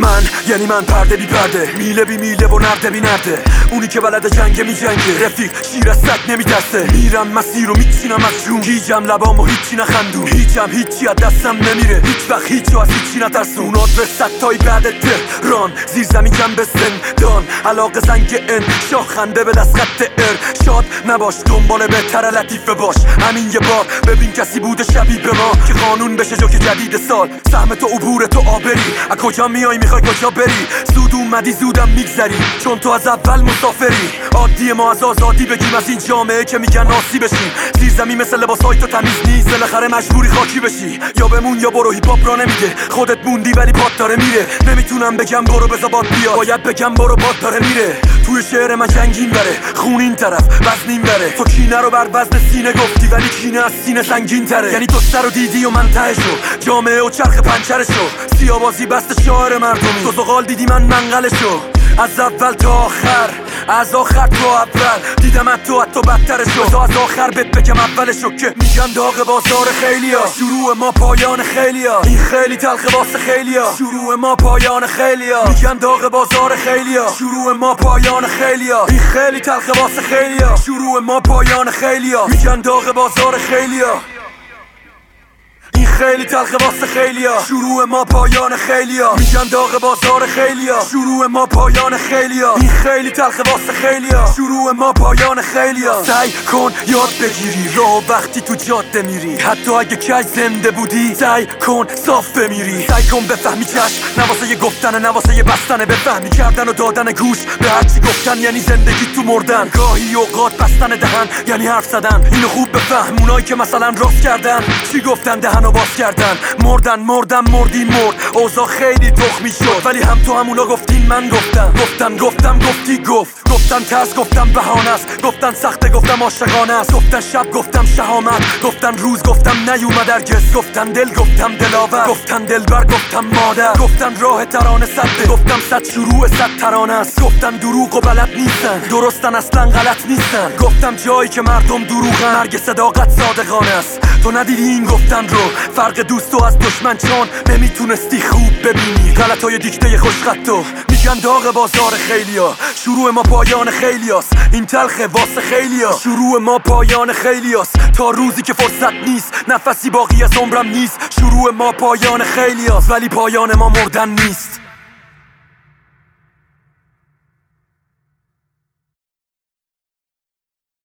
My من یعنی من پرده بی پرده. میله بی میله و نرده بی نرده. اونی که بلد جنگ می جنگه. رفیق شیر از سگ نمی دسته. میرم مسیر رو میچینم از جون. گیجم لبام و هیچی نخندون. هیچم هیچی از دستم نمیره. هیچ وقت هیچ از هیچی نترسون. آدرس ستایی بعد تهران. زیر زمین جنب دان علاقه زنگ ان. شاه خنده به دست خط ار. شاد نباش دنبال بهتر لطیفه باش. همین یه بار ببین کسی بوده شبیه به ما. که قانون بشه جوک جدید سال. سهم تو عبور تو آبری. از کجا میای؟ می‌خوای کجا بری. زود اومدی زودم میگذری. چون تو از اول مسافری. عادی ما از آزادی بگیم از این جامعه که میگن ناسی بشیم. زیر زمین مثل لباسای تو تمیز نیست. بالاخره مجبوری خاکی بشی. یا بمون یا برو هیپ را نمیده خودت موندی ولی پات داره میره. نمی‌تونم بگم برو بزا باد بیا باید بگم برو باد داره میره. توی شعر من جنگین بره. خون این طرف وزنین بره. تو کینه رو بر وزن سینه گفتی ولی کینه از سینه سنگین تره. یعنی تو سر رو دیدی و من تهشو جامعه و چرخ پنچرشو. سیابازی بست شعر مردمی. تو زغال دیدی من منقلشو؟ از اول تا آخر از آخر تا اول. دیدم تو حتی بدترشو. تا از آخر بهت بگم اولشو که میگن داغ بازار خیلیا. شروع ما پایان خیلیا. این خیلی تلخ واسه خیلیا. شروع ما پایان خیلیا. میگن داغ بازار خیلیا. شروع ما پایان خیلیا. این خیلی تلخ واسه خیلیا. شروع ما پایان خیلیا. میگن داغ بازار خیلیا. این خیلی تلخ واسه خیلیا. شروع ما پایان خیلیا. میگن داغ بازار خیلیا. شروع ما پایان خیلیا. این خیلی تلخ واسه خیلیا. شروع ما پایان خیلیا. سعی کن یاد بگیری. را وقتی تو جاده میری. حتی اگه کج زنده بودی سعی کن صاف بمیری. سعی کن بفهمی چشم. نواسه یه گفتن نواسه بستن. بفهمی کردن و دادن گوش به هرچی گفتن یعنی زندگی تو مردن. گاهی اوقات بستن دهن یعنی حرف زدن. اینو خوب بفهم اونایی که مثلا راست کردن. چی گفتن؟ دهن و کردن مردن مردم مردی مرد. اوضاع خیلی تخمی شد ولی هم تو همونا گفتین من گفتم. گفتم گفتم گفتی گفت. گفتن ترس گفتم بهانه است. گفتن سخته گفتم عاشقانه است. گفتن شب گفتم شهامت. گفتن روز گفتم نیومد ارگز گفتن دل گفتم دلاور. گفتن دلبر گفتم مادر. گفتن راه ترانه صده گفتم صد شروع صد ترانه است. گفتن دروغ و بلد نیستن. درستن اصلا غلط نیستن. گفتم جایی که مردم دروغن. مرگ صداقت صادقانه است. تو ندیدی این گفتن رو؟ فرق دوست و از دشمن چون نمی‌تونستی خوب ببینی. غلط های دیکته خوشخطو میگن داغ بازار خیلیا. شروع ما پایان خیلیاست. این تلخ واسه خیلیا. شروع ما پایان خیلیاست. تا روزی که فرصت نیست. نفسی باقی از عمرم نیست. شروع ما پایان خیلیاست. ولی پایان ما مردن نیست.